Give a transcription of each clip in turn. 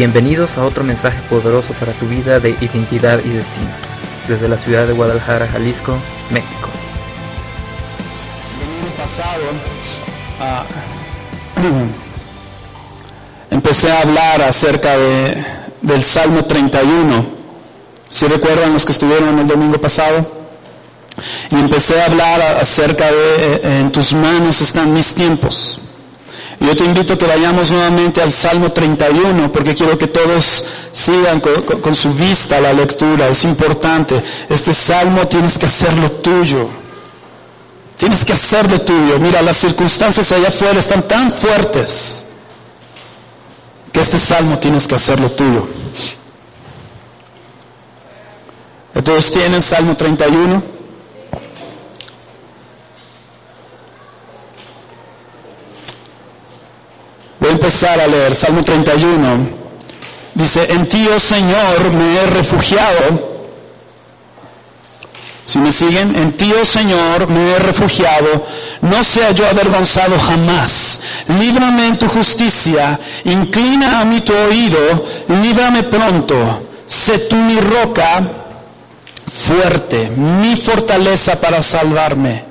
Bienvenidos a otro mensaje poderoso para tu vida de identidad y destino, desde la ciudad de Guadalajara, Jalisco, México. El año pasado ah, empecé a hablar acerca de, del Salmo 31. Si recuerdan los que estuvieron el domingo pasado? Y empecé a hablar acerca de eh, en tus manos están mis tiempos. Yo te invito a que vayamos nuevamente al Salmo 31 porque quiero que todos sigan con, su vista la lectura. Es importante. Este Salmo tienes que hacerlo tuyo. Tienes que hacerlo tuyo. Mira, las circunstancias allá afuera están tan fuertes que este Salmo tienes que hacerlo tuyo. ¿Todos tienen Salmo 31? Voy a empezar a leer Salmo 31. Dice, en ti, oh Señor, me he refugiado. Si me siguen, en ti, oh Señor, me he refugiado. No sea yo avergonzado jamás. Líbrame en tu justicia. Inclina a mí tu oído. Líbrame pronto. Sé tú mi roca fuerte, mi fortaleza para salvarme.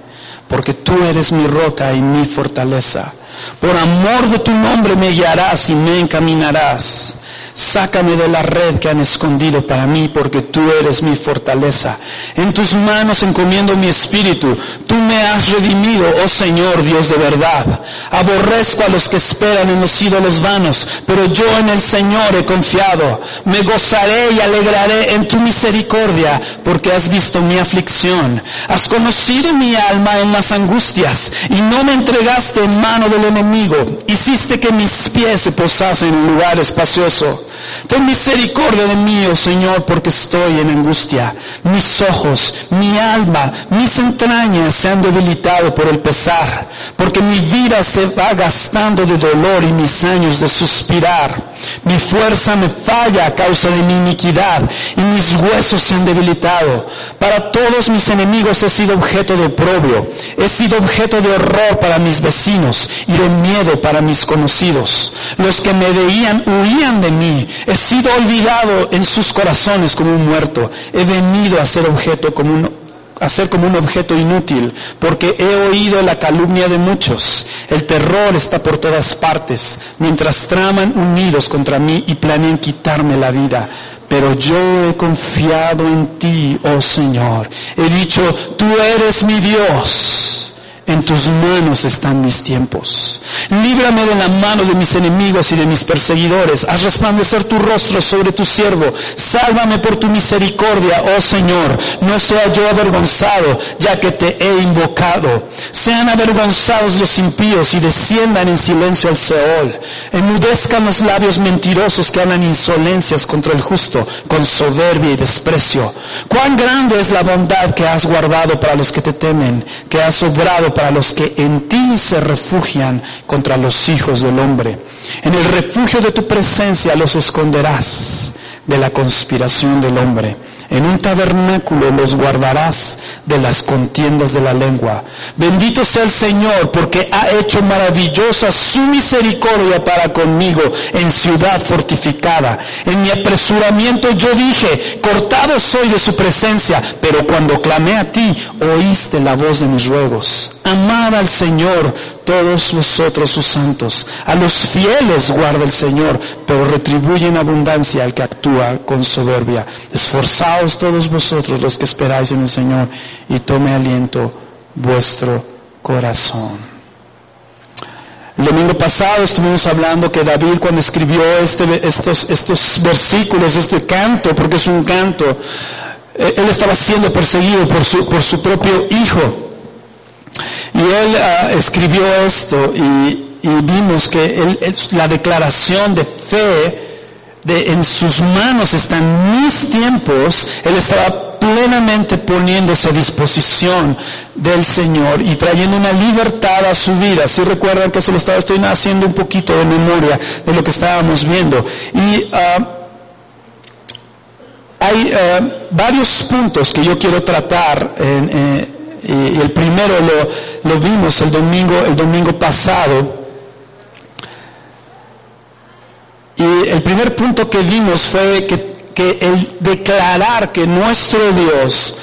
Porque tú eres mi roca y mi fortaleza. Por amor de tu nombre me guiarás y me encaminarás. Sácame de la red que han escondido para mí, porque tú eres mi fortaleza. En tus manos encomiendo mi espíritu. Tú me has redimido, oh Señor, Dios de verdad. Aborrezco a los que esperan en los ídolos vanos, pero yo en el Señor he confiado. Me gozaré y alegraré en tu misericordia, porque has visto mi aflicción. Has conocido mi alma en las angustias, y no me entregaste en mano del enemigo. Hiciste que mis pies se posasen en un lugar espacioso. Ten misericordia de mí, oh Señor, porque estoy en angustia. Mis ojos, mi alma, mis entrañas se han debilitado por el pesar, porque mi vida se va gastando de dolor y mis años de suspirar. Mi fuerza me falla a causa de mi iniquidad y mis huesos se han debilitado. Para todos mis enemigos he sido objeto de oprobio. He sido objeto de horror para mis vecinos y de miedo para mis conocidos. Los que me veían huían de mí. He sido olvidado en sus corazones como un muerto. He venido a ser objeto como un a ser como un objeto inútil, porque he oído la calumnia de muchos. El terror está por todas partes, mientras traman unidos contra mí y planean quitarme la vida. Pero yo he confiado en ti, oh Señor. He dicho, tú eres mi Dios. En tus manos están mis tiempos. Líbrame de la mano de mis enemigos y de mis perseguidores. Haz resplandecer tu rostro sobre tu siervo. Sálvame por tu misericordia, oh Señor. No sea yo avergonzado, ya que te he invocado. Sean avergonzados los impíos y desciendan en silencio al Seol. Enmudezcan los labios mentirosos que hablan insolencias contra el justo, con soberbia y desprecio. Cuán grande es la bondad que has guardado para los que te temen, que has obrado para los que en ti se refugian contra los hijos del hombre. En el refugio de tu presencia los esconderás de la conspiración del hombre. En un tabernáculo los guardarás de las contiendas de la lengua. Bendito sea el Señor porque ha hecho maravillosa su misericordia para conmigo en ciudad fortificada. En mi apresuramiento yo dije, cortado soy de su presencia, pero cuando clamé a ti, oíste la voz de mis ruegos. Amad al Señor todos vosotros sus santos. A los fieles guarda el Señor, pero retribuye en abundancia al que actúa con soberbia. Esforzaos todos vosotros los que esperáis en el Señor y tome aliento vuestro corazón. El domingo pasado estuvimos hablando que David cuando escribió este, estos, estos versículos, este canto, porque es un canto, eh, él estaba siendo perseguido por su, por su propio hijo. Y él ah, escribió esto y, vimos que la declaración de fe de en sus manos están mis tiempos, él estaba plenamente poniéndose a disposición del Señor y trayendo una libertad a su vida. Si recuerdan que se lo estaba, estoy haciendo un poquito de memoria de lo que estábamos viendo. Y ah, hay ah, varios puntos que yo quiero tratar en, eh, y, el primero lo, vimos el domingo, el domingo pasado. Y el primer punto que vimos fue que, que el declarar que nuestro Dios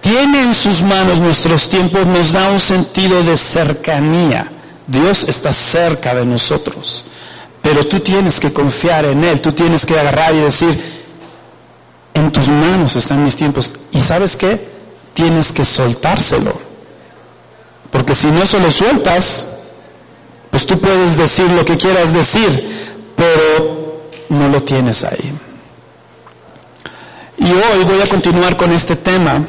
tiene en sus manos nuestros tiempos nos da un sentido de cercanía. Dios está cerca de nosotros, pero tú tienes que confiar en Él, tú tienes que agarrar y decir, en tus manos están mis tiempos. ¿Y sabes qué? Tienes que soltárselo. Porque si no se lo sueltas, pues tú puedes decir lo que quieras decir, pero no lo tienes ahí. Y hoy voy a continuar con este tema.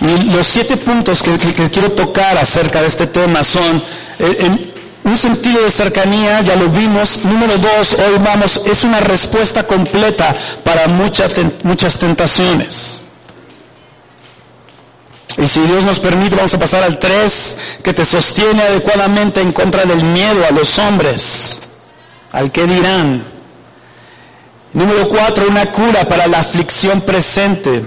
Y los siete puntos que, quiero tocar acerca de este tema son, eh, en un sentido de cercanía, ya lo vimos. Número dos, hoy vamos, es una respuesta completa para muchas, muchas tentaciones. Y si Dios nos permite, vamos a pasar al tres, que te sostiene adecuadamente en contra del miedo a los hombres, al que dirán. Número cuatro, una cura para la aflicción presente.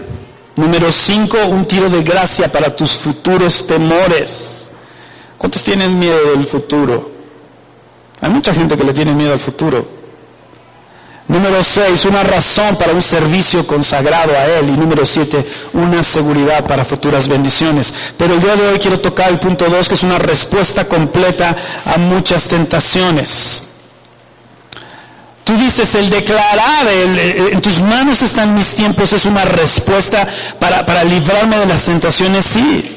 Número 5, un tiro de gracia para tus futuros temores. ¿Cuántos tienen miedo del futuro? Hay mucha gente que le tiene miedo al futuro. Número 6, una razón para un servicio consagrado a Él. Y número 7, una seguridad para futuras bendiciones. Pero el día de hoy quiero tocar el punto 2, que es una respuesta completa a muchas tentaciones. Tú dices, el declarar, en tus manos están mis tiempos, es una respuesta para, para librarme de las tentaciones, sí.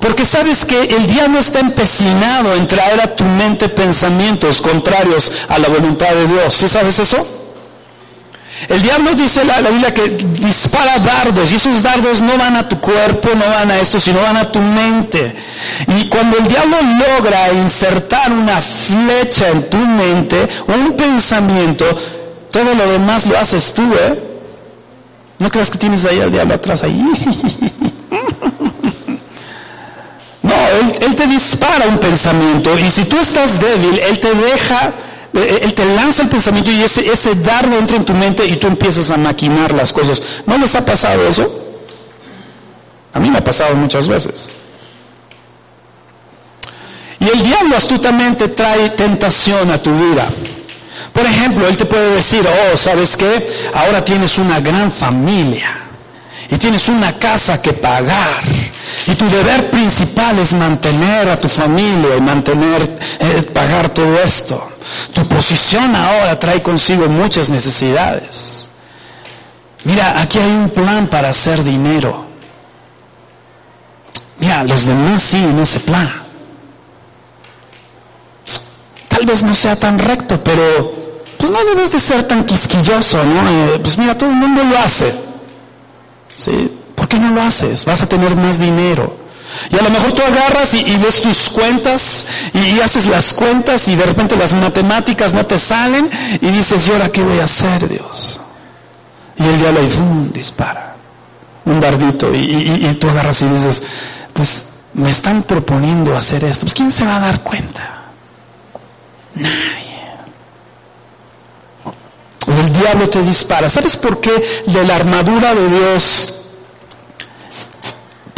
Porque sabes que el diablo está empecinado en traer a tu mente pensamientos contrarios a la voluntad de Dios. ¿Sí sabes eso? El diablo dice la, la, Biblia que dispara dardos y esos dardos no van a tu cuerpo, no van a esto, sino van a tu mente. Y cuando el diablo logra insertar una flecha en tu mente, un pensamiento, todo lo demás lo haces tú, ¿eh? ¿No creas que tienes ahí al diablo atrás ahí? No, él, te dispara un pensamiento y si tú estás débil, Él te deja él te lanza el pensamiento y ese, ese dardo entra en tu mente y tú empiezas a maquinar las cosas. ¿No les ha pasado eso? A mí me ha pasado muchas veces. Y el diablo astutamente trae tentación a tu vida. Por ejemplo, él te puede decir, oh, ¿sabes qué? Ahora tienes una gran familia y tienes una casa que pagar. Y tu deber principal es mantener a tu familia y mantener, eh, pagar todo esto. Tu posición ahora trae consigo muchas necesidades. Mira, aquí hay un plan para hacer dinero. Mira, los demás sí en ese plan. Tal vez no sea tan recto, pero pues no debes de ser tan quisquilloso, ¿no? Eh, pues mira, todo el mundo lo hace. ¿Por qué no lo haces? Vas a tener más dinero. Y a lo mejor tú agarras y, ves tus cuentas y, haces las cuentas y de repente las matemáticas no te salen y dices, ¿y ahora qué voy a hacer, Dios? Y el diablo ahí, dispara. Un dardito. Y, y, tú agarras y dices, pues me están proponiendo hacer esto. Pues ¿quién se va a dar cuenta? Nadie. El diablo te dispara. ¿Sabes por qué de la armadura de Dios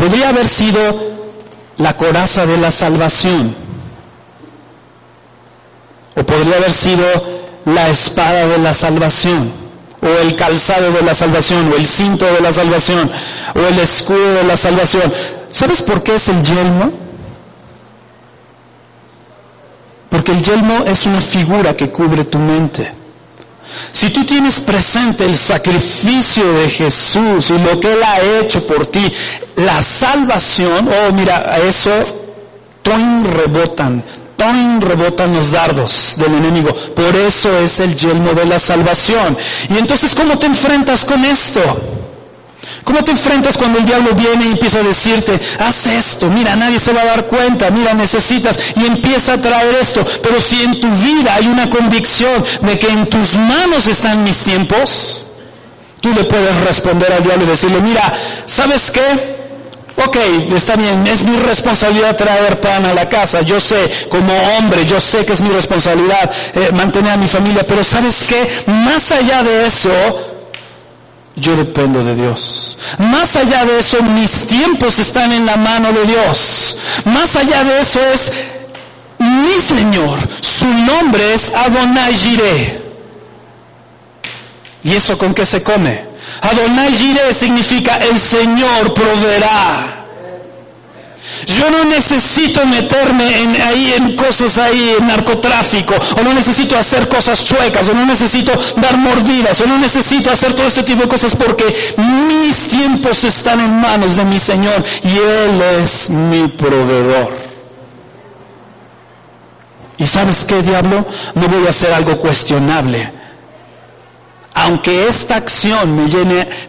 podría haber sido la coraza de la salvación. O podría haber sido la espada de la salvación. O el calzado de la salvación. O el cinto de la salvación. O el escudo de la salvación. ¿Sabes por qué es el yelmo? Porque el yelmo es una figura que cubre tu mente. Si tú tienes presente el sacrificio de Jesús y lo que Él ha hecho por ti, la salvación, oh mira, a eso, toin rebotan, toin rebotan los dardos del enemigo. Por eso es el yelmo de la salvación. Y entonces, ¿cómo te enfrentas con esto? ¿Cómo te enfrentas cuando el diablo viene y empieza a decirte, haz esto, mira, nadie se va a dar cuenta, mira, necesitas, y empieza a traer esto? Pero si en tu vida hay una convicción de que en tus manos están mis tiempos, tú le puedes responder al diablo y decirle, mira, ¿sabes qué? Ok, está bien, es mi responsabilidad traer pan a la casa. Yo sé, como hombre, yo sé que es mi responsabilidad eh, mantener a mi familia. Pero ¿sabes qué? Más allá de eso, yo dependo de Dios. Más allá de eso, mis tiempos están en la mano de Dios. Más allá de eso es mi Señor. Su nombre es Adonai Jireh. ¿Y eso con qué se come? Adonai Jireh significa el Señor proveerá. Yo no necesito meterme en, ahí en cosas ahí, en narcotráfico, o no necesito hacer cosas chuecas, o no necesito dar mordidas, o no necesito hacer todo este tipo de cosas porque mis tiempos están en manos de mi Señor y Él es mi proveedor. ¿Y sabes qué, diablo? No voy a hacer algo cuestionable aunque esta acción me,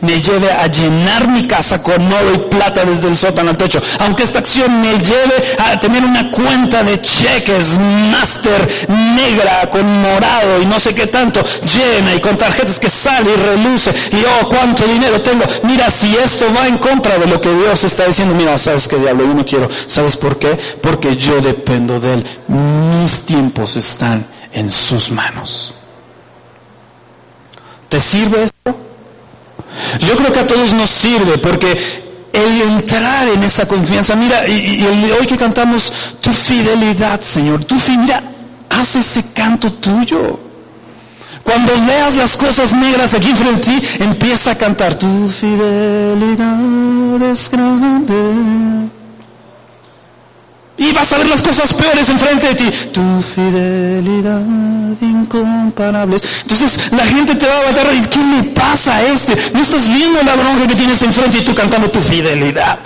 me lleve a llenar mi casa con oro y plata desde el sótano al techo, aunque esta acción me lleve a tener una cuenta de cheques master negra con morado y no sé qué tanto, llena y con tarjetas que sale y reluce y oh, cuánto dinero tengo. Mira, si esto va en contra de lo que Dios está diciendo, mira, sabes qué diablo, yo no quiero. ¿Sabes por qué? Porque yo dependo de Él. Mis tiempos están en sus manos. ¿Te sirve esto? Yo creo que a todos nos sirve porque el entrar en esa confianza, mira, y, hoy que cantamos tu fidelidad, Señor, tu fidelidad, haz ese canto tuyo. Cuando veas las cosas negras aquí frente a ti, empieza a cantar, tu fidelidad es grande. Y vas a ver las cosas peores enfrente de ti. Tu fidelidad incomparable. Entonces la gente te va a agarrar y ¿qué le pasa a este? No estás viendo la bronca que tienes enfrente y tú cantando tu fidelidad.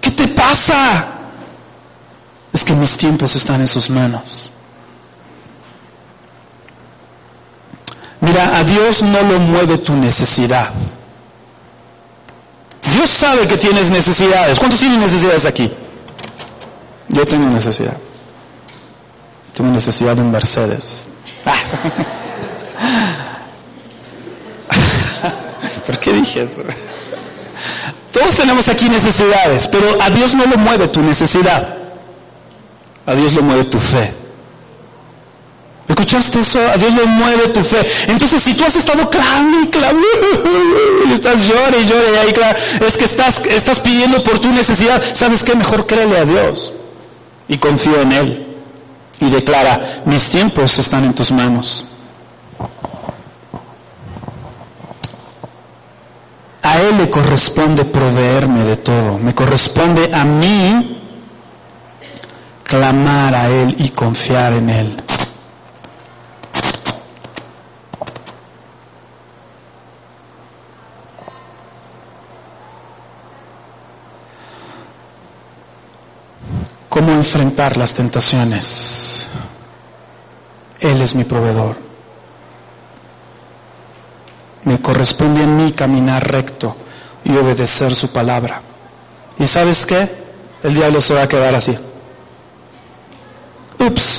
¿Qué te pasa? Es que mis tiempos están en sus manos. Mira, a Dios no lo mueve tu necesidad. Dios sabe que tienes necesidades. ¿Cuántos tienen necesidades aquí? Yo tengo necesidad. Tengo necesidad de un Mercedes. ¿Por qué dije eso? Todos tenemos aquí necesidades, pero a Dios no lo mueve tu necesidad. A Dios lo mueve tu fe. ¿Escuchaste eso? A Dios le mueve tu fe. Entonces, si tú has estado clamando y clamando, y estás llorando y llorando, ahí, es que estás, estás pidiendo por tu necesidad, ¿sabes qué? Mejor créele a Dios y confío en Él. Y declara, mis tiempos están en tus manos. A Él le corresponde proveerme de todo. Me corresponde a mí clamar a Él y confiar en Él. Cómo enfrentar las tentaciones. Él es mi proveedor. Me corresponde a mí caminar recto y obedecer su palabra. ¿Y sabes qué? El diablo se va a quedar así. Ups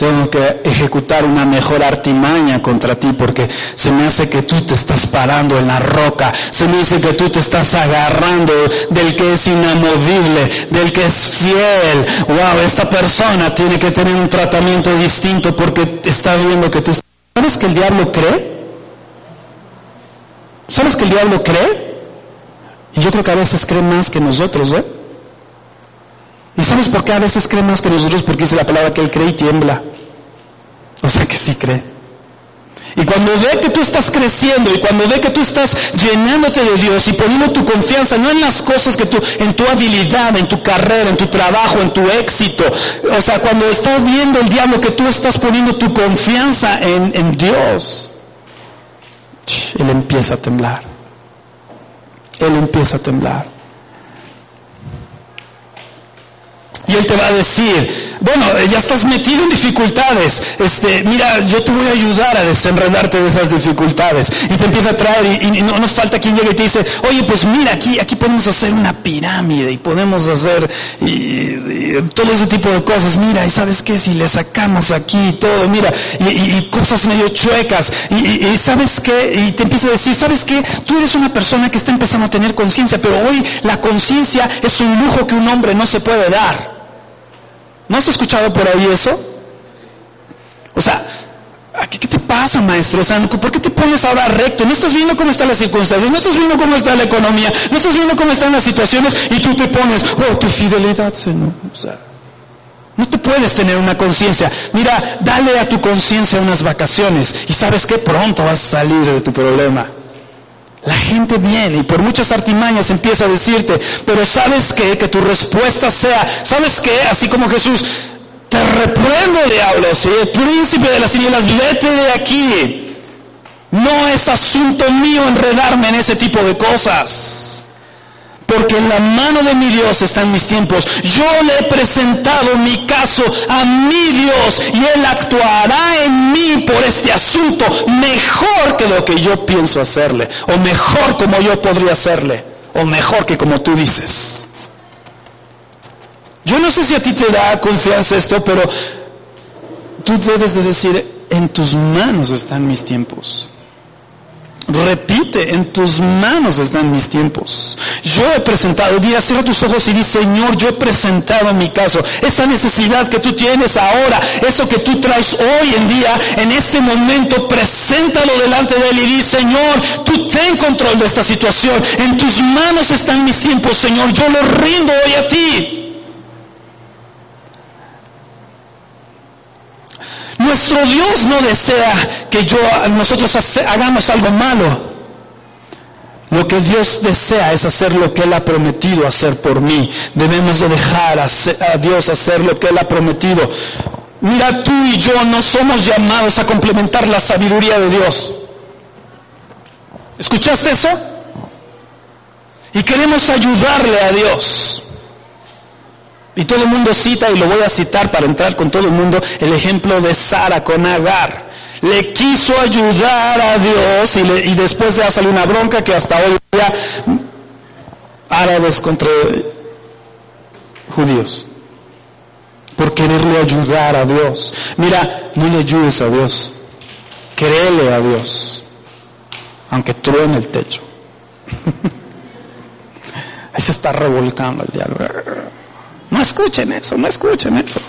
tengo que ejecutar una mejor artimaña contra ti porque se me hace que tú te estás parando en la roca, se me hace que tú te estás agarrando del que es inamovible, del que es fiel. Wow, esta persona tiene que tener un tratamiento distinto porque está viendo que tú... ¿Sabes que el diablo cree? ¿Sabes que el diablo cree? Y yo creo que a veces cree más que nosotros, ¿eh? ¿Y sabes por a veces cree más que nosotros? Porque dice la palabra que él cree y tiembla. O sea que sí cree. Y cuando ve que tú estás creciendo y cuando ve que tú estás llenándote de Dios y poniendo tu confianza no en las cosas que tú, en tu habilidad, en tu carrera, en tu trabajo, en tu éxito. O sea, cuando está viendo el diablo que tú estás poniendo tu confianza en, en Dios, Él empieza a temblar. Él empieza a temblar. Y Él te va a decir, bueno, ya estás metido en dificultades. Este, mira, yo te voy a ayudar a desenredarte de esas dificultades. Y te empieza a traer, y, no nos falta quien llegue y te dice, oye, pues mira, aquí, aquí podemos hacer una pirámide y podemos hacer todo ese tipo de cosas. Mira, y sabes qué, si le sacamos aquí todo, mira, y, cosas medio chuecas. Y, sabes qué, y te empieza a decir, sabes qué, tú eres una persona que está empezando a tener conciencia, pero hoy la conciencia es un lujo que un hombre no se puede dar. ¿No has escuchado por ahí eso? O sea, ¿qué te pasa, maestro? O ¿por qué te pones ahora recto? No estás viendo cómo están las circunstancias, no estás viendo cómo está la economía, no estás viendo cómo están las situaciones y tú te pones, oh, tu fidelidad, Señor. O sea, no te puedes tener una conciencia. Mira, dale a tu conciencia unas vacaciones y sabes que pronto vas a salir de tu problema. La gente viene y por muchas artimañas empieza a decirte, pero sabes qué, que tu respuesta sea, sabes qué, así como Jesús, te reprendo diablo, ¿sí? príncipe de las tinieblas, vete de aquí. No es asunto mío enredarme en ese tipo de cosas porque en la mano de mi Dios están mis tiempos. Yo le he presentado mi caso a mi Dios y Él actuará en mí por este asunto mejor que lo que yo pienso hacerle, o mejor como yo podría hacerle, o mejor que como tú dices. Yo no sé si a ti te da confianza esto, pero tú debes de decir, en tus manos están mis tiempos. Repite, en tus manos están mis tiempos. Yo he presentado, día, cierra tus ojos y di, Señor, yo he presentado mi caso. Esa necesidad que tú tienes ahora, eso que tú traes hoy en día, en este momento, preséntalo delante de Él y di, Señor, tú ten control de esta situación. En tus manos están mis tiempos, Señor. Yo lo rindo hoy a ti. Nuestro Dios no desea que yo, nosotros hagamos algo malo. Lo que Dios desea es hacer lo que Él ha prometido hacer por mí. Debemos de dejar a, a Dios hacer lo que Él ha prometido. Mira, tú y yo no somos llamados a complementar la sabiduría de Dios. ¿Escuchaste eso? Y queremos ayudarle a Dios. Y todo el mundo cita, y lo voy a citar para entrar con todo el mundo, el ejemplo de Sara con Agar. Le quiso ayudar a Dios y, después ya salió una bronca que hasta hoy día árabes contra judíos. Por quererle ayudar a Dios. Mira, no le ayudes a Dios. Créele a Dios. Aunque truene el techo. Ahí se está revolcando el diablo. No escuchen eso, no escuchen eso.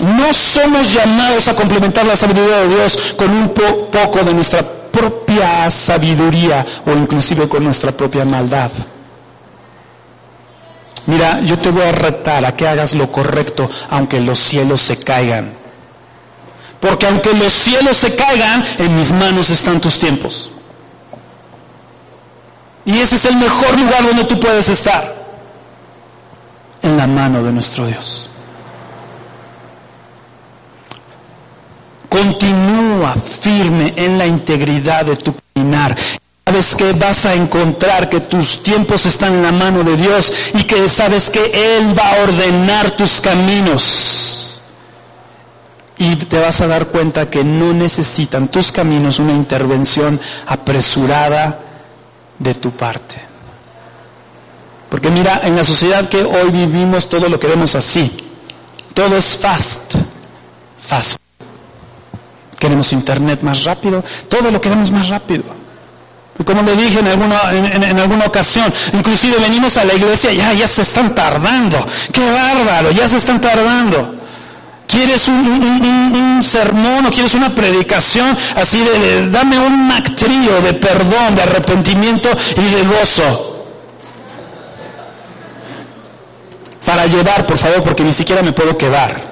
No somos llamados a complementar la sabiduría de Dios con un poco de nuestra propia sabiduría o inclusive con nuestra propia maldad. Mira, yo te voy a retar a que hagas lo correcto aunque los cielos se caigan. Porque aunque los cielos se caigan, en mis manos están tus tiempos. Y ese es el mejor lugar donde tú puedes estar en la mano de nuestro Dios. Continúa firme en la integridad de tu caminar. Sabes que vas a encontrar que tus tiempos están en la mano de Dios y que sabes que Él va a ordenar tus caminos. Y te vas a dar cuenta que no necesitan tus caminos una intervención apresurada de tu parte. Porque mira, en la sociedad que hoy vivimos todo lo queremos así. Todo es fast. Fast. Queremos internet más rápido. Todo lo queremos más rápido. Como le dije en alguna, en, alguna ocasión, inclusive venimos a la iglesia, ya, ya se están tardando. Qué bárbaro, ya se están tardando. ¿Quieres un, sermón o quieres una predicación así de, dame un mactrío de perdón, de arrepentimiento y de gozo? Para llevar, por favor, porque ni siquiera me puedo quedar.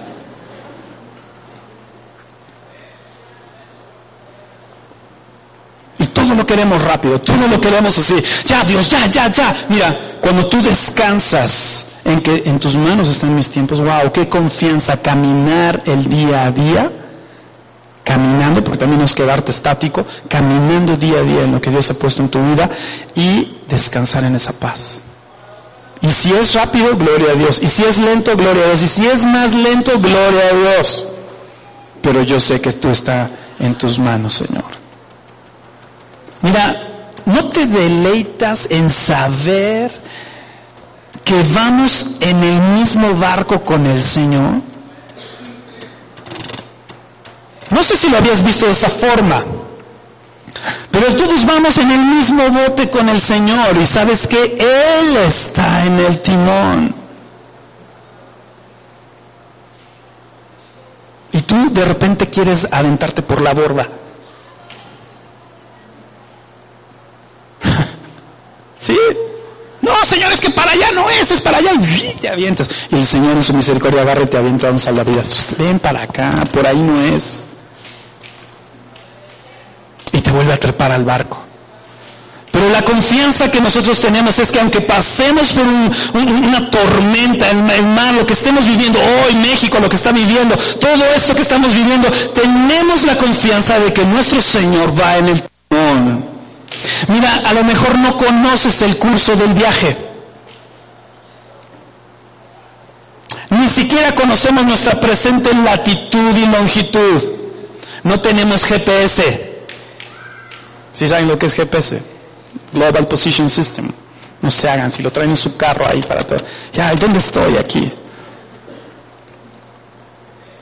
Y todo lo queremos rápido, todo lo queremos así. Ya, Dios, ya, ya, ya. Mira, cuando tú descansas en que en tus manos están mis tiempos, wow, qué confianza caminar el día a día, caminando, porque también no es quedarte estático, caminando día a día en lo que Dios ha puesto en tu vida y descansar en esa paz. Y si es rápido, gloria a Dios. Y si es lento, gloria a Dios. Y si es más lento, gloria a Dios. Pero yo sé que tú está en tus manos, Señor. Mira, ¿no te deleitas en saber que vamos en el mismo barco con el Señor? No sé si lo habías visto de esa forma. Pero todos vamos en el mismo bote con el Señor y sabes que Él está en el timón. Y tú de repente quieres aventarte por la borda. ¿Sí? No, Señor, es que para allá no es, es para allá. Y te avientas. Y el Señor en su misericordia agarra y te avienta a un salvavidas. Ven para acá, por ahí no es. Y te vuelve a trepar al barco. Pero la confianza que nosotros tenemos es que aunque pasemos por una tormenta, el, el, mar, lo que estemos viviendo hoy, México, lo que está viviendo, todo esto que estamos viviendo, tenemos la confianza de que nuestro Señor va en el timón. Mira, a lo mejor no conoces el curso del viaje. Ni siquiera conocemos nuestra presente latitud y longitud. No tenemos GPS. ¿Sí saben lo que es GPS? Global Position System. No se hagan, si lo traen en su carro ahí para todo. Ya, ¿dónde estoy aquí?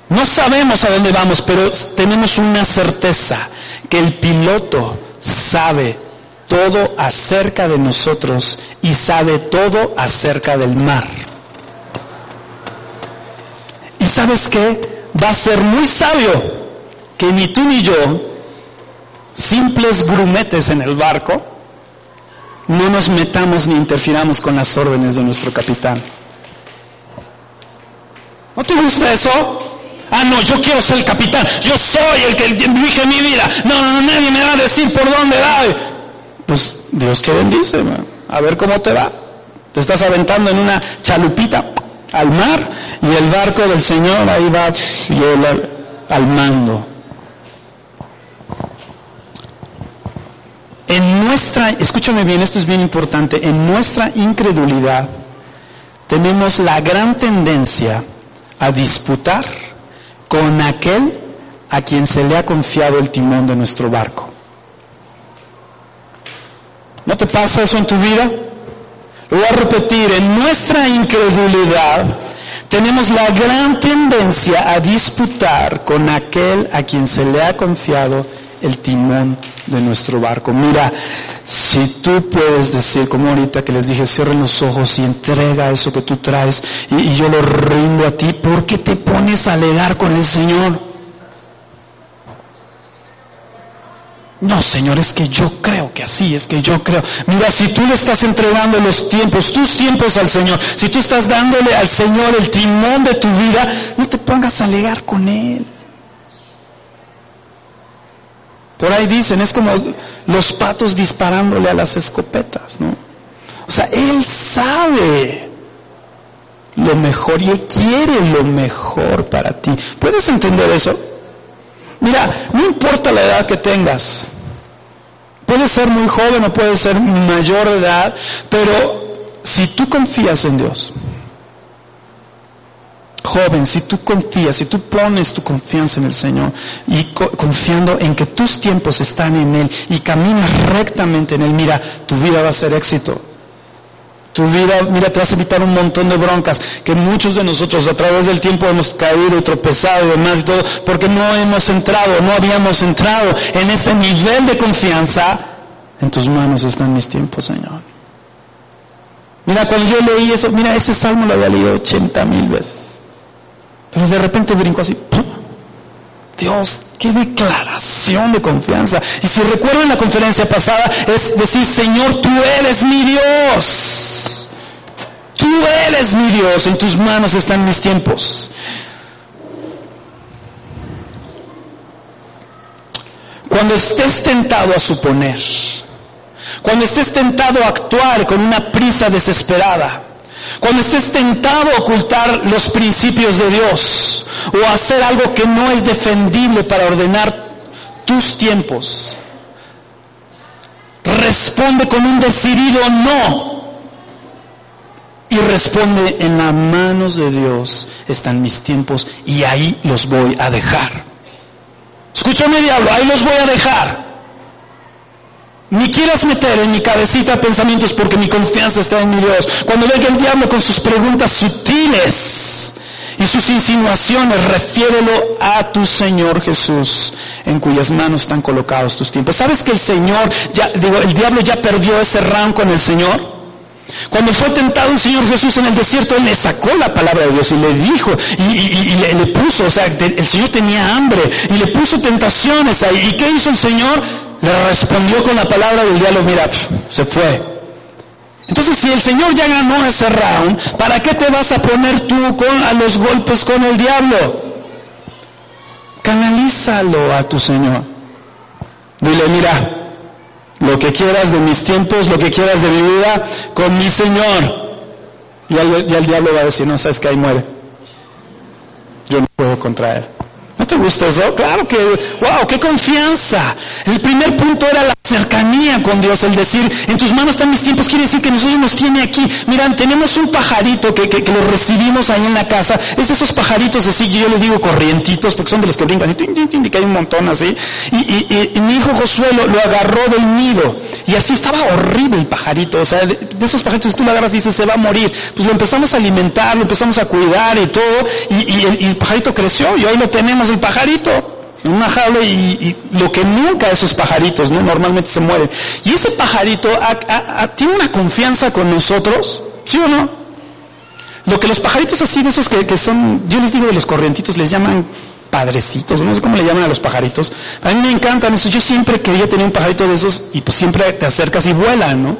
No sabemos a dónde vamos, pero tenemos una certeza, que el piloto sabe todo acerca de nosotros y sabe todo acerca del mar. ¿Y sabes qué? Va a ser muy sabio que ni tú ni yo, simples grumetes en el barco, no nos metamos ni interfiramos con las órdenes de nuestro capitán. ¿No te gusta eso? Ah, no, yo quiero ser el capitán. Yo soy el que dirige mi vida. No, no, nadie me va a decir por dónde va. Pues Dios te bendice. A ver cómo te va. Te estás aventando en una chalupita al mar y el barco del Señor ahí va y al mando. En nuestra, escúchame bien, esto es bien importante, en nuestra incredulidad tenemos la gran tendencia a disputar con aquel a quien se le ha confiado el timón de nuestro barco. ¿No te pasa eso en tu vida? Lo voy a repetir, en nuestra incredulidad tenemos la gran tendencia a disputar con aquel a quien se le ha confiado el timón de nuestro barco. Mira, si tú puedes decir, como ahorita que les dije, cierren los ojos y entrega eso que tú traes y, yo lo rindo a ti, ¿por qué te pones a alegar con el Señor? No, Señor, es que yo creo que así, es que yo creo. Mira, si tú le estás entregando los tiempos, tus tiempos al Señor, si tú estás dándole al Señor el timón de tu vida, no te pongas a alegar con Él. Por ahí dicen, es como los patos disparándole a las escopetas, ¿no? O sea, Él sabe lo mejor y Él quiere lo mejor para ti. ¿Puedes entender eso? Mira, no importa la edad que tengas. Puedes ser muy joven o puedes ser mayor de edad, pero si tú confías en Dios, Joven, si tú confías, si tú pones tu confianza en el Señor y confiando en que tus tiempos están en Él y caminas rectamente en Él, mira, tu vida va a ser éxito. Tu vida, mira, te vas a evitar un montón de broncas que muchos de nosotros a través del tiempo hemos caído tropezado y demás y todo, porque no hemos entrado, no habíamos entrado en ese nivel de confianza. En tus manos están mis tiempos, Señor. Mira, cuando yo leí eso, mira, ese salmo lo había leído 80 mil veces. Pero de repente brinco así. Dios, qué declaración de confianza. Y si recuerdan la conferencia pasada, es decir, Señor, tú eres mi Dios. Tú eres mi Dios, en tus manos están mis tiempos. Cuando estés tentado a suponer, cuando estés tentado a actuar con una prisa desesperada, cuando estés tentado a ocultar los principios de Dios o a hacer algo que no es defendible para ordenar tus tiempos, responde con un decidido no. Y responde, en las manos de Dios están mis tiempos y ahí los voy a dejar. Escúchame diablo, ahí los voy a dejar. Ni quieras meter en mi cabecita pensamientos porque mi confianza está en mi Dios. Cuando venga el diablo con sus preguntas sutiles y sus insinuaciones, refiérelo a tu Señor Jesús, en cuyas manos están colocados tus tiempos. ¿Sabes que el Señor, ya, digo, el diablo ya perdió ese round con el Señor? Cuando fue tentado el Señor Jesús en el desierto, Él le sacó la palabra de Dios y le dijo, y, le, le, puso, o sea, el Señor tenía hambre y le puso tentaciones ahí. ¿Y qué hizo el Señor? Le respondió con la palabra del diálogo, mira, se fue. Entonces, si el Señor ya ganó ese round, ¿para qué te vas a poner tú con, a los golpes con el diablo? Canalízalo a tu Señor. Dile, mira, lo que quieras de mis tiempos, lo que quieras de mi vida, con mi Señor. Y el, diablo va a decir, no, sabes que ahí muere. Yo no puedo contra él. ¿No te gusta eso? Claro que, wow, qué confianza. El primer punto era la cercanía con Dios, el decir, en tus manos están mis tiempos, quiere decir que nosotros nos tiene aquí. Miran, tenemos un pajarito que, que, lo recibimos ahí en la casa. Es de esos pajaritos así, yo le digo corrientitos, porque son de los que brincan, y, que hay un montón así. Y, mi hijo Josué lo, agarró del nido. Y así estaba horrible el pajarito. O sea, de, esos pajaritos tú lo agarras y dices, se va a morir. Pues lo empezamos a alimentar, lo empezamos a cuidar y todo. Y, el pajarito creció y hoy lo tenemos, el pajarito en una jaula y, lo que nunca esos pajaritos, ¿no? Normalmente se mueren. Y ese pajarito tiene una confianza con nosotros, ¿sí o no? Lo que los pajaritos así de esos que, son, yo les digo de los corrientitos, les llaman padrecitos, no sé cómo le llaman a los pajaritos. A mí me encantan eso. Yo siempre quería tener un pajarito de esos y pues siempre te acercas y vuelan, ¿no?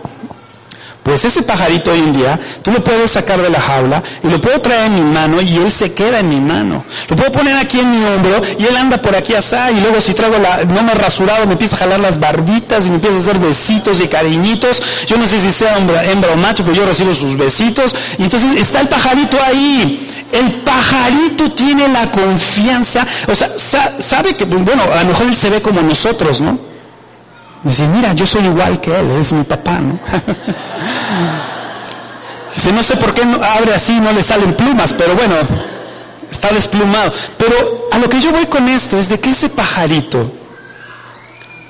Pues ese pajarito hoy en día, tú lo puedes sacar de la jaula y lo puedo traer en mi mano y él se queda en mi mano. Lo puedo poner aquí en mi hombro y él anda por aquí asá y luego si traigo la, no me he rasurado, me empieza a jalar las barbitas y me empieza a hacer besitos y cariñitos. Yo no sé si sea hembra, o macho, pero yo recibo sus besitos. Y entonces está el pajarito ahí. El pajarito tiene la confianza, o sea, sabe que, pues, bueno, a lo mejor él se ve como nosotros, ¿no? Dice, mira, yo soy igual que él, es mi papá, ¿no? Dice, no sé por qué abre así no le salen plumas, pero bueno, está desplumado. Pero a lo que yo voy con esto es de que ese pajarito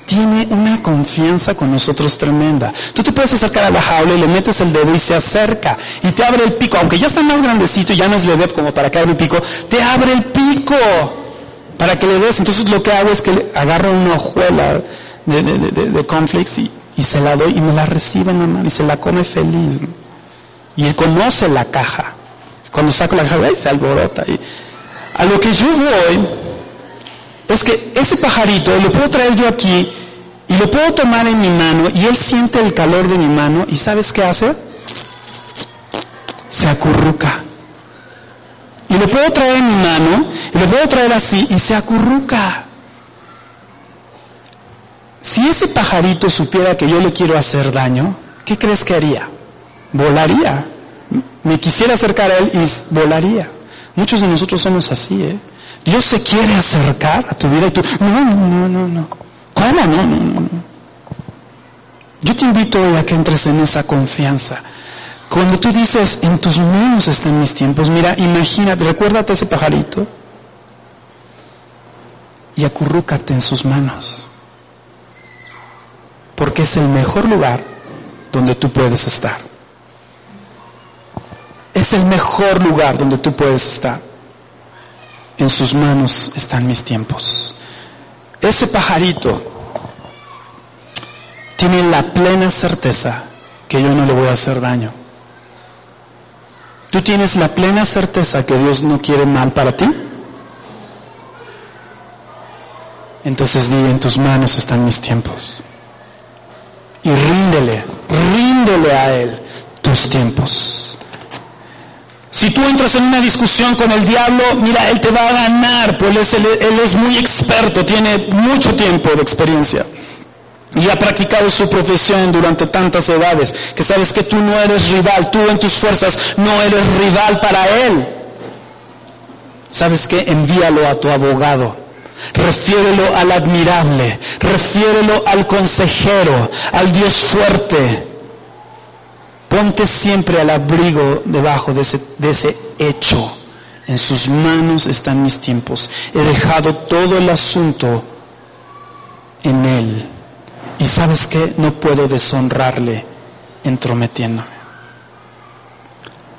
tiene una confianza con nosotros tremenda. Tú te puedes acercar a la jaula y le metes el dedo y se acerca y te abre el pico, aunque ya está más grandecito y ya no es bebé como para que abra el pico, te abre el pico para que le des. Entonces lo que hago es que le agarro una hojuela de, de, de, conflicts y, se la doy y me la recibe en la mano y se la come feliz. Y él conoce la caja. Cuando saco la caja, se alborota. Y a lo que yo voy es que ese pajarito lo puedo traer yo aquí y lo puedo tomar en mi mano y él siente el calor de mi mano y ¿sabes qué hace? Se acurruca. Y lo puedo traer en mi mano y lo puedo traer así y se acurruca. Si ese pajarito supiera que yo le quiero hacer daño, ¿qué crees que haría? Volaría. Me quisiera acercar a él y volaría. Muchos de nosotros somos así, ¿eh? Dios se quiere acercar a tu vida y tú, no, no, no, no. ¿Cómo? No, no, no, no. Yo te invito hoy a que entres en esa confianza. Cuando tú dices, en tus manos están mis tiempos, mira, imagínate, recuérdate ese pajarito y acurrúcate en sus manos porque es el mejor lugar donde tú puedes estar. Es el mejor lugar donde tú puedes estar. En sus manos están mis tiempos. Ese pajarito tiene la plena certeza que yo no le voy a hacer daño. ¿Tú tienes la plena certeza que Dios no quiere mal para ti? Entonces di, en tus manos están mis tiempos y ríndele, ríndele a Él tus tiempos. Si tú entras en una discusión con el diablo, mira, Él te va a ganar, pues él, es muy experto, tiene mucho tiempo de experiencia y ha practicado su profesión durante tantas edades, que sabes que tú no eres rival, tú en tus fuerzas no eres rival para Él. ¿Sabes qué? Envíalo a tu abogado Refiérelo al admirable, refiérelo al consejero, al Dios fuerte. Ponte siempre al abrigo debajo de ese, de ese hecho. En sus manos están mis tiempos. He dejado todo el asunto en Él. Y sabes que no puedo deshonrarle entrometiéndome.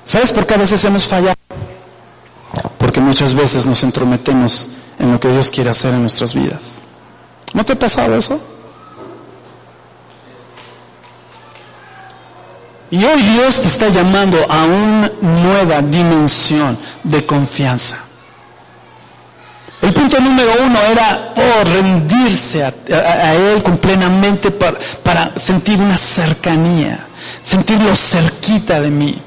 ¿Sabes por qué a veces hemos fallado? Porque muchas veces nos entrometemos en lo que Dios quiere hacer en nuestras vidas. ¿No te ha pasado eso? Y hoy Dios te está llamando a una nueva dimensión de confianza. El punto número uno era oh, rendirse a, Él para, para sentir una cercanía, sentirlo cerquita de mí.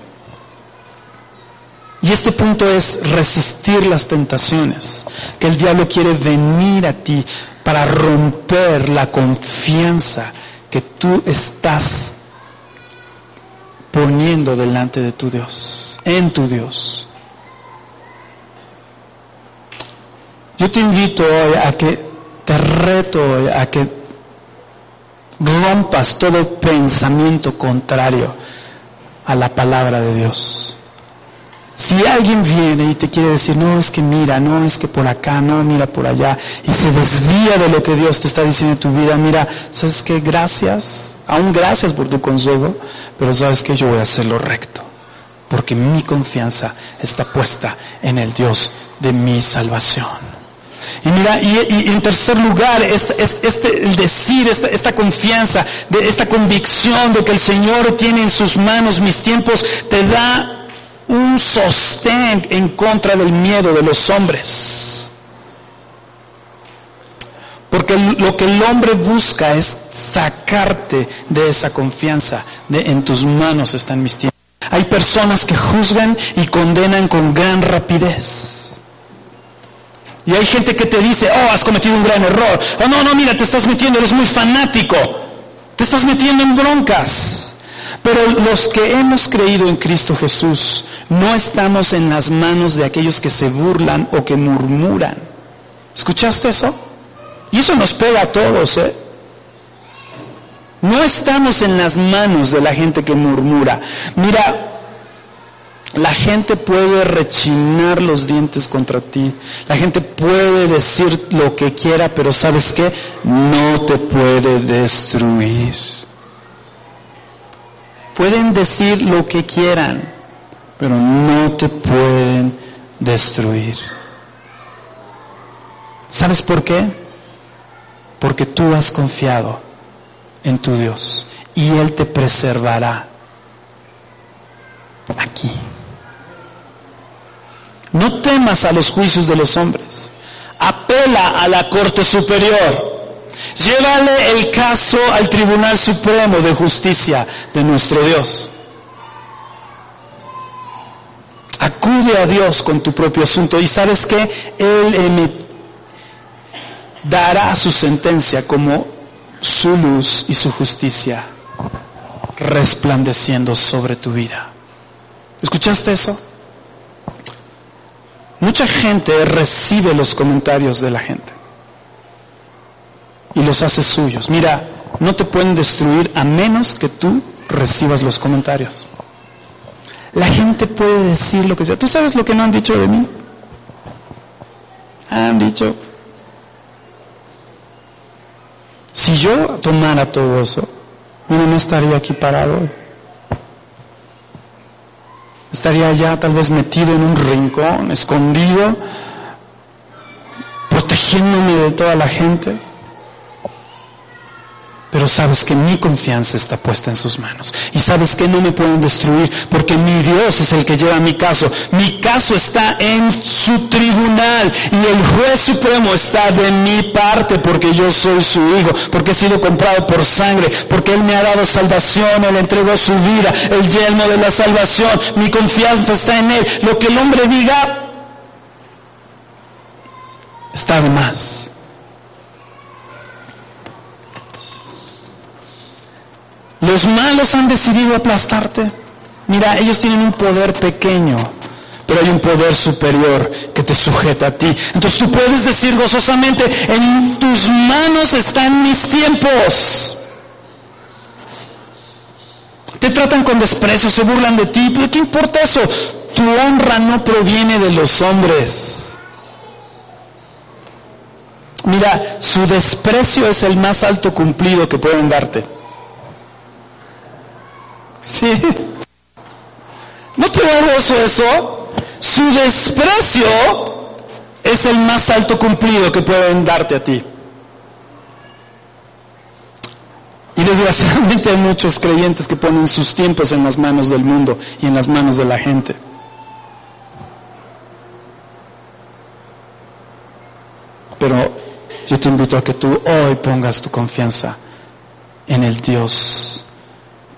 Y este punto es resistir las tentaciones, que el diablo quiere venir a ti para romper la confianza que tú estás poniendo delante de tu Dios, en tu Dios. Yo te invito hoy a que, te reto hoy a que rompas todo pensamiento contrario a la palabra de Dios. Si alguien viene y te quiere decir, no, es que mira, no, es que por acá, no, mira por allá, y se desvía de lo que Dios te está diciendo en tu vida, mira, ¿sabes qué? Gracias, aún gracias por tu consejo, pero ¿sabes que Yo voy a hacer lo recto, porque mi confianza está puesta en el Dios de mi salvación. Y mira, y, en tercer lugar, este, este, el decir, esta, esta, confianza, de, esta convicción de que el Señor tiene en sus manos mis tiempos, te da un sostén en contra del miedo de los hombres. Porque lo que el hombre busca es sacarte de esa confianza, de en tus manos están mis tiempos. Hay personas que juzgan y condenan con gran rapidez. Y hay gente que te dice, oh, has cometido un gran error. Oh, no, no, mira, te estás metiendo, eres muy fanático. Te estás metiendo en broncas. Pero los que hemos creído en Cristo Jesús no estamos en las manos de aquellos que se burlan o que murmuran. ¿Escuchaste eso? Y eso nos pega a todos, ¿eh? No estamos en las manos de la gente que murmura. Mira, la gente puede rechinar los dientes contra ti. La gente puede decir lo que quiera, pero ¿sabes qué? No te puede destruir. Pueden decir lo que quieran, pero no te pueden destruir. ¿Sabes por qué? Porque tú has confiado en tu Dios y Él te preservará aquí. No temas a los juicios de los hombres. Apela a la corte superior. Llévale el caso al Tribunal Supremo de Justicia de nuestro Dios. Acude a Dios con tu propio asunto y sabes que Él dará su sentencia como su luz y su justicia resplandeciendo sobre tu vida. ¿Escuchaste eso? Mucha gente recibe los comentarios de la gente y los hace suyos. Mira, no te pueden destruir a menos que tú recibas los comentarios. La gente puede decir lo que sea. ¿Tú sabes lo que no han dicho de mí? Han dicho, si yo tomara todo eso, bueno, no estaría aquí parado Estaría ya tal vez metido en un rincón, escondido, protegiéndome de toda la gente. Pero sabes que mi confianza está puesta en sus manos. Y sabes que no me pueden destruir porque mi Dios es el que lleva mi caso. Mi caso está en su tribunal y el juez supremo está de mi parte porque yo soy su hijo, porque he sido comprado por sangre, porque Él me ha dado salvación, Él entregó su vida, el yelmo de la salvación. Mi confianza está en Él. Lo que el hombre diga está de más. Los malos han decidido aplastarte. Mira, ellos tienen un poder pequeño, pero hay un poder superior que te sujeta a ti. Entonces tú puedes decir gozosamente, en tus manos están mis tiempos. Te tratan con desprecio, se burlan de ti, pero ¿qué importa eso? Tu honra no proviene de los hombres. Mira, su desprecio es el más alto cumplido que pueden darte. Sí. ¿No te da eso? Su desprecio es el más alto cumplido que pueden darte a ti. Y desgraciadamente hay muchos creyentes que ponen sus tiempos en las manos del mundo y en las manos de la gente. te invito a que tú hoy pongas tu confianza en el Dios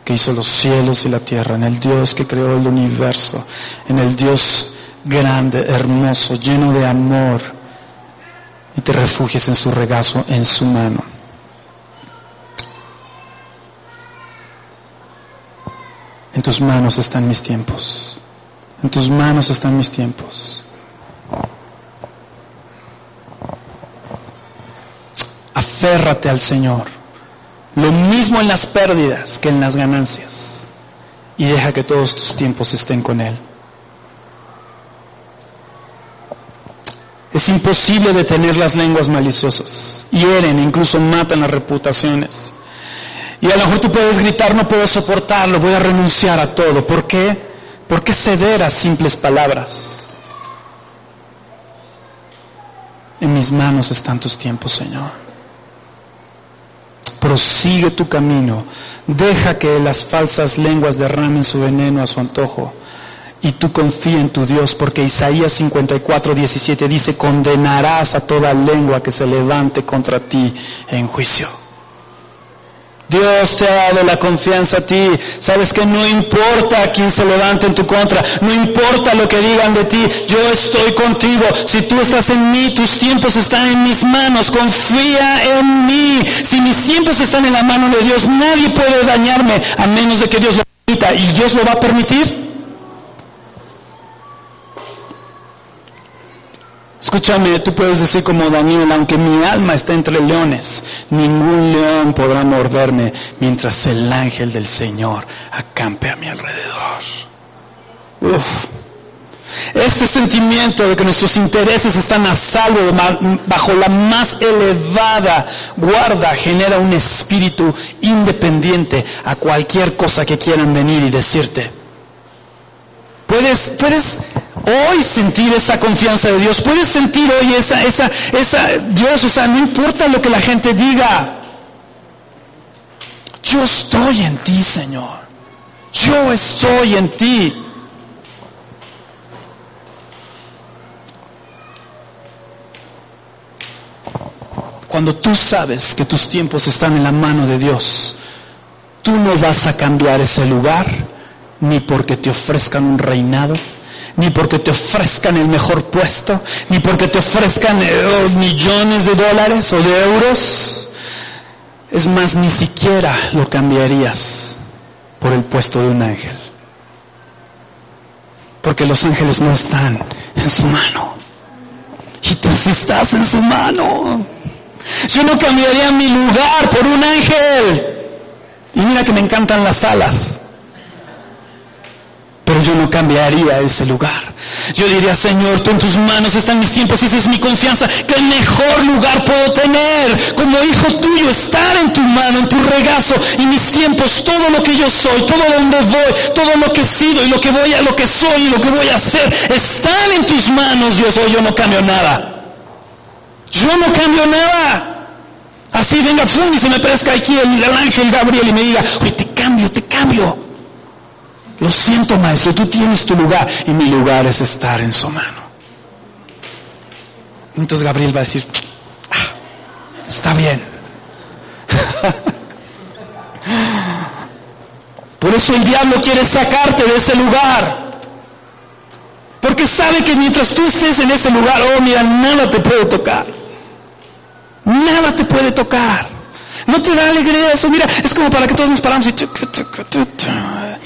que hizo los cielos y la tierra, en el Dios que creó el universo, en el Dios grande, hermoso, lleno de amor, y te refugies en su regazo, en su mano. En tus manos están mis tiempos. En tus manos están mis tiempos. Aférrate al Señor. Lo mismo en las pérdidas que en las ganancias. Y deja que todos tus tiempos estén con Él. Es imposible detener las lenguas maliciosas. Hieren, incluso matan las reputaciones. Y a lo mejor tú puedes gritar, no puedo soportarlo, voy a renunciar a todo. ¿Por qué? ¿Por qué ceder a simples palabras? En mis manos están tus tiempos, Señor. Prosigue tu camino. Deja que las falsas lenguas derramen su veneno a su antojo. Y tú confía en tu Dios, porque Isaías 54, 17 dice, condenarás a toda lengua que se levante contra ti en juicio. Dios te ha dado la confianza a ti. Sabes que no importa a quién se levante en tu contra, no importa lo que digan de ti, yo estoy contigo. Si tú estás en mí, tus tiempos están en mis manos. Confía en mí. Si mis tiempos están en la mano de Dios, nadie puede dañarme a menos de que Dios lo permita. ¿Y Dios lo va a permitir? Escúchame, tú puedes decir como Daniel, aunque mi alma está entre leones, ningún león podrá morderme mientras el ángel del Señor acampe a mi alrededor. Uf. Este sentimiento de que nuestros intereses están a salvo bajo la más elevada guarda genera un espíritu independiente a cualquier cosa que quieran venir y decirte. Puedes, puedes hoy sentir esa confianza de Dios. Puedes sentir hoy esa, esa, esa, Dios, o sea, no importa lo que la gente diga. Yo estoy en ti, Señor. Yo estoy en ti. Cuando tú sabes que tus tiempos están en la mano de Dios, tú no vas a cambiar ese lugar ni porque te ofrezcan un reinado ni porque te ofrezcan el mejor puesto, ni porque te ofrezcan eh, oh, millones de dólares o de euros. Es más, ni siquiera lo cambiarías por el puesto de un ángel. Porque los ángeles no están en su mano. Y tú sí estás en su mano. Yo no cambiaría mi lugar por un ángel. Y mira que me encantan las alas pero yo no cambiaría ese lugar. Yo diría, Señor, tú en tus manos están mis tiempos y esa es mi confianza. ¿Qué mejor lugar puedo tener como hijo tuyo? Estar en tu mano, en tu regazo y mis tiempos, todo lo que yo soy, todo donde voy, todo lo que he sido y lo que voy a, lo que soy y lo que voy a hacer, están en tus manos, Dios. Hoy yo no cambio nada. Yo no cambio nada. Así venga, y se me parezca aquí el, el ángel Gabriel y me diga, oye, te cambio, te cambio. Lo siento, maestro, tú tienes tu lugar y mi lugar es estar en su mano. Entonces Gabriel va a decir, ah, está bien. Por eso el diablo quiere sacarte de ese lugar. Porque sabe que mientras tú estés en ese lugar, oh mira, nada te puede tocar. Nada te puede tocar. No te da alegría eso. Mira, es como para que todos nos paramos y...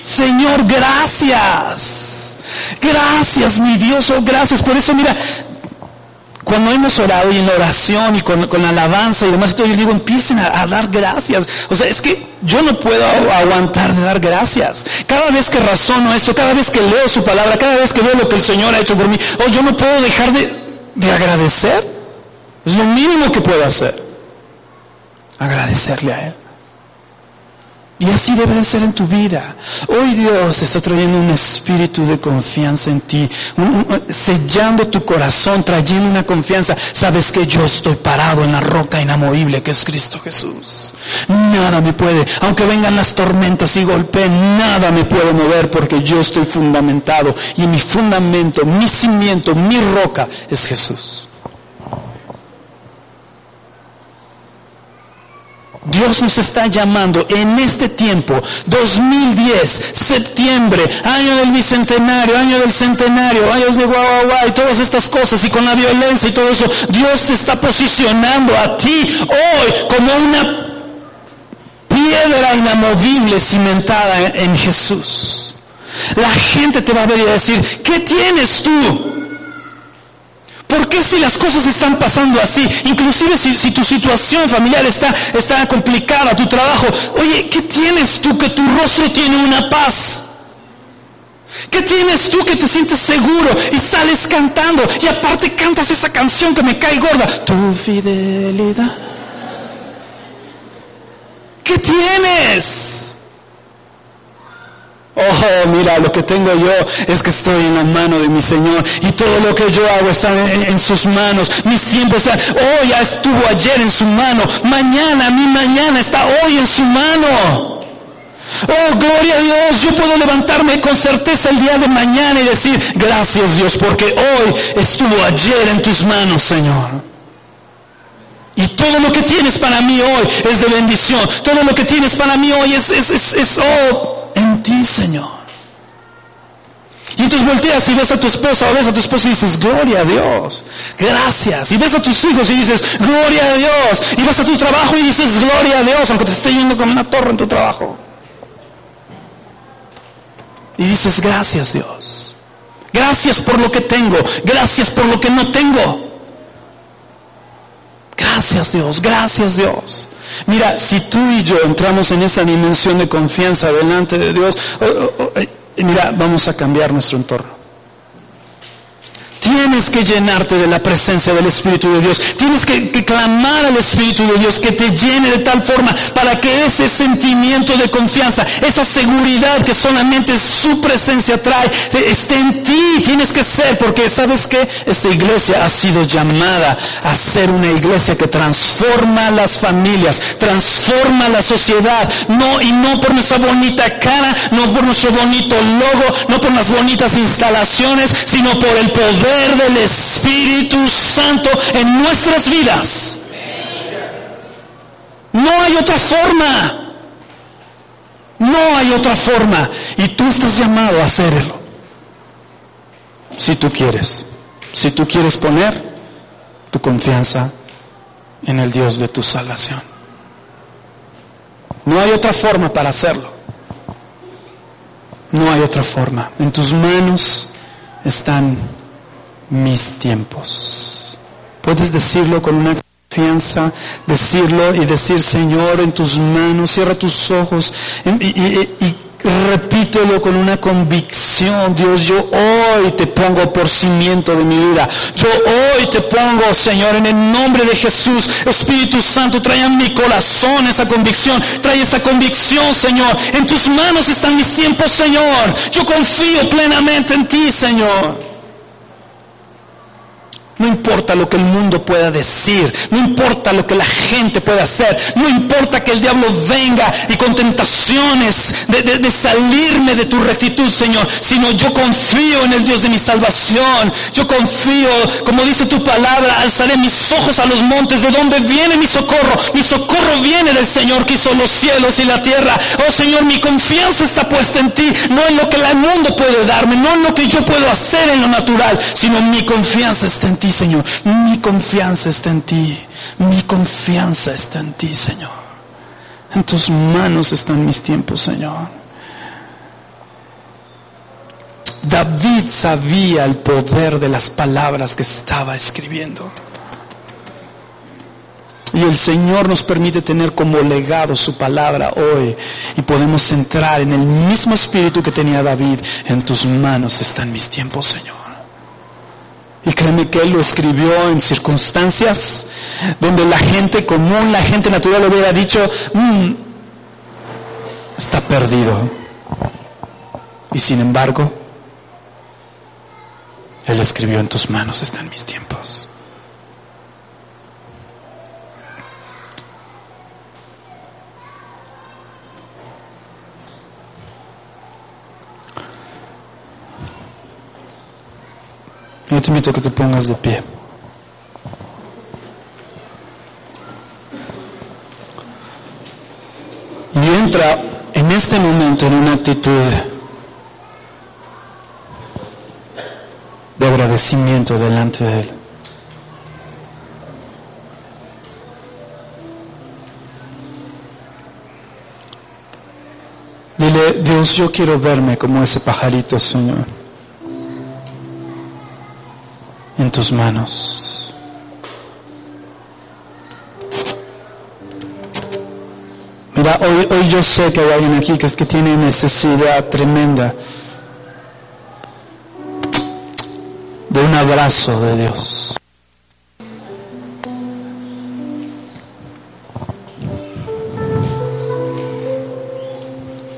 Señor, gracias. Gracias, mi Dios, oh, gracias. Por eso, mira, cuando hemos orado y en la oración y con, la alabanza y demás, yo digo, empiecen a, dar gracias. O sea, es que yo no puedo aguantar de dar gracias. Cada vez que razono esto, cada vez que leo su palabra, cada vez que veo lo que el Señor ha hecho por mí, oh, yo no puedo dejar de, de agradecer. Es lo mínimo que puedo hacer agradecerle a Él. Y así debe de ser en tu vida. Hoy Dios está trayendo un espíritu de confianza en ti, sellando tu corazón, trayendo una confianza. Sabes que yo estoy parado en la roca inamovible que es Cristo Jesús. Nada me puede, aunque vengan las tormentas y golpeen, nada me puede mover porque yo estoy fundamentado. Y mi fundamento, mi cimiento, mi roca es Jesús. Dios nos está llamando en este tiempo, 2010, septiembre, año del bicentenario, año del centenario, años de guau, y todas estas cosas, y con la violencia y todo eso, Dios te está posicionando a ti hoy como una piedra inamovible cimentada en Jesús. La gente te va a ver y a decir, ¿qué tienes tú? ¿Por qué si las cosas están pasando así? Inclusive si, tu situación familiar está, está complicada, tu trabajo. Oye, ¿qué tienes tú que tu rostro tiene una paz? ¿Qué tienes tú que te sientes seguro y sales cantando? Y aparte cantas esa canción que me cae gorda. Tu fidelidad. ¿Qué tienes? Oh, mira, lo que tengo yo es que estoy en la mano de mi Señor y todo lo que yo hago está en, sus manos. Mis tiempos, oh, ya estuvo ayer en su mano, mañana, mi mañana está hoy en su mano. Oh, gloria a Dios, yo puedo levantarme con certeza el día de mañana y decir, gracias Dios, porque hoy estuvo ayer en tus manos, Señor. Y todo lo que tienes para mí hoy es de bendición. Todo lo que tienes para mí hoy es, es, es, es oh, en ti, Señor. Y entonces volteas y ves a tu esposa o ves a tu esposo y dices, gloria a Dios, gracias. Y ves a tus hijos y dices, gloria a Dios. Y vas a tu trabajo y dices, gloria a Dios, aunque te esté yendo como una torre en tu trabajo. Y dices, gracias Dios. Gracias por lo que tengo. Gracias por lo que no tengo. Gracias Dios, gracias Dios. Mira, si tú y yo entramos en esa dimensión de confianza delante de Dios, eh, mira, vamos a cambiar nuestro entorno. Tienes que llenarte de la presencia del Espíritu de Dios. Tienes que, clamar al Espíritu de Dios que te llene de tal forma para que ese sentimiento de confianza, esa seguridad que solamente su presencia trae, esté en ti. Tienes que ser, porque sabes que esta iglesia ha sido llamada a ser una iglesia que transforma las familias, transforma la sociedad. No, y no por nuestra bonita cara, no por nuestro bonito logo, no por las bonitas instalaciones, sino por el poder del Espíritu Santo en nuestras vidas. No hay otra forma. No hay otra forma. Y tú estás llamado a hacerlo. Si tú quieres. Si tú quieres poner tu confianza en el Dios de tu salvación. No hay otra forma para hacerlo. No hay otra forma. En tus manos están mis tiempos. Puedes decirlo con una confianza, decirlo y decir, Señor, en tus manos, cierra tus ojos y, repítelo con una convicción. Dios, yo hoy te pongo por cimiento de mi vida. Yo hoy te pongo, Señor, en el nombre de Jesús. Espíritu Santo, trae a mi corazón esa convicción. Trae esa convicción, Señor. En tus manos están mis tiempos, Señor. Yo confío plenamente en ti, Señor. No importa lo que el mundo pueda decir, no importa lo que la gente pueda hacer, no importa que el diablo venga y con tentaciones de, salirme de tu rectitud, Señor, sino yo confío en el Dios de mi salvación. Yo confío, como dice tu palabra, alzaré mis ojos a los montes, de donde viene mi socorro. Mi socorro viene del Señor que hizo los cielos y la tierra. Oh Señor, mi confianza está puesta en ti, no en lo que el mundo puede darme, no en lo que yo puedo hacer en lo natural, sino mi confianza está en ti. Señor. Mi confianza está en ti. Mi confianza está en ti, Señor. En tus manos están mis tiempos, Señor. David sabía el poder de las palabras que estaba escribiendo. Y el Señor nos permite tener como legado su palabra hoy y podemos entrar en el mismo espíritu que tenía David. En tus manos están mis tiempos, Señor. Y créeme que él lo escribió en circunstancias donde la gente común, la gente natural hubiera dicho, mm, está perdido. Y sin embargo, él escribió en tus manos están mis tiempos. Yo te invito a que te pongas de pie. entra en este momento en una actitud de agradecimiento delante de Él. Dile, Dios, yo quiero verme como ese pajarito, Señor, tus manos. Mira, hoy, hoy yo sé que hay alguien aquí que es que tiene necesidad tremenda de un abrazo de Dios.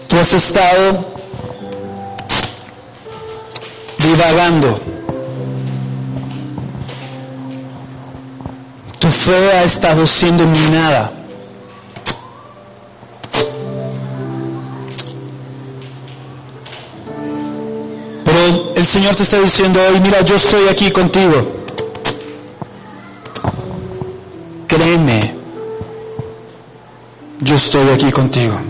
Tú has estado divagando. Ha estado siendo minada. Pero el Señor te está diciendo hoy, mira, yo estoy aquí contigo. Créeme, yo estoy aquí contigo.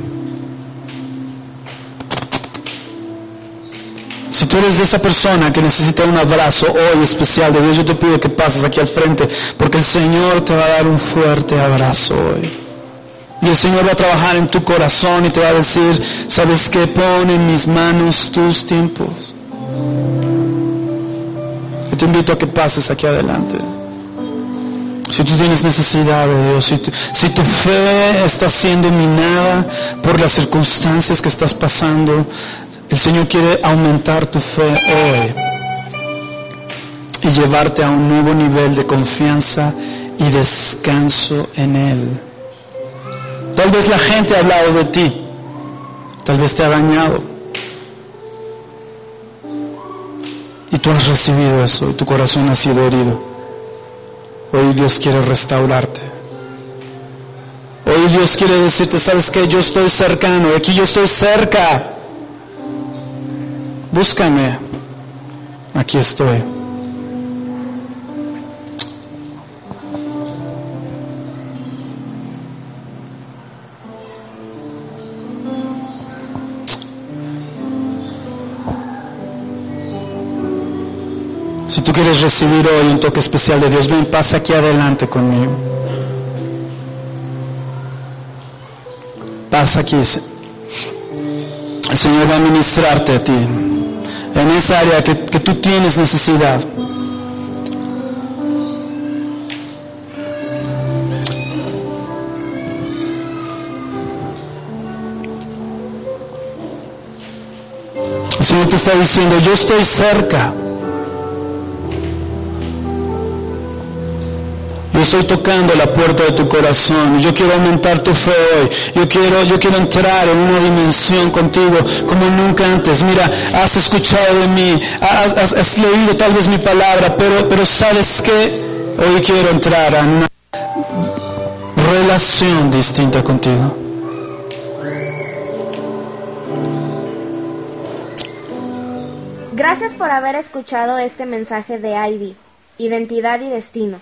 Tú eres esa persona que necesita un abrazo hoy especial de Dios, yo te pido que pases aquí al frente, porque el Señor te va a dar un fuerte abrazo hoy. Y el Señor va a trabajar en tu corazón y te va a decir, ¿sabes qué? Pon en mis manos tus tiempos. Yo te invito a que pases aquí adelante. Si tú tienes necesidad de Dios, si tu, si tu fe está siendo minada por las circunstancias que estás pasando, el Señor quiere aumentar tu fe hoy y llevarte a un nuevo nivel de confianza y descanso en Él. Tal vez la gente ha hablado de ti, tal vez te ha dañado. Y tú has recibido eso y tu corazón ha sido herido. Hoy Dios quiere restaurarte. Hoy Dios quiere decirte, ¿sabes qué? Yo estoy cercano, aquí yo estoy cerca. Búscame. Aquí estoy. Si tú quieres recibir hoy un toque especial de Dios, ven, pasa aquí adelante conmigo. Pasa aquí. El Señor va a ministrarte a ti en esa área que, tú tienes necesidad. El Señor te está diciendo, yo estoy cerca. Yo estoy tocando la puerta de tu corazón. Yo quiero aumentar tu fe hoy. Yo quiero, yo quiero entrar en una dimensión contigo como nunca antes. Mira, has escuchado de mí, has, leído tal vez mi palabra, pero, pero sabes que hoy quiero entrar en una relación distinta contigo. Gracias por haber escuchado este mensaje de ID, Identidad y Destino,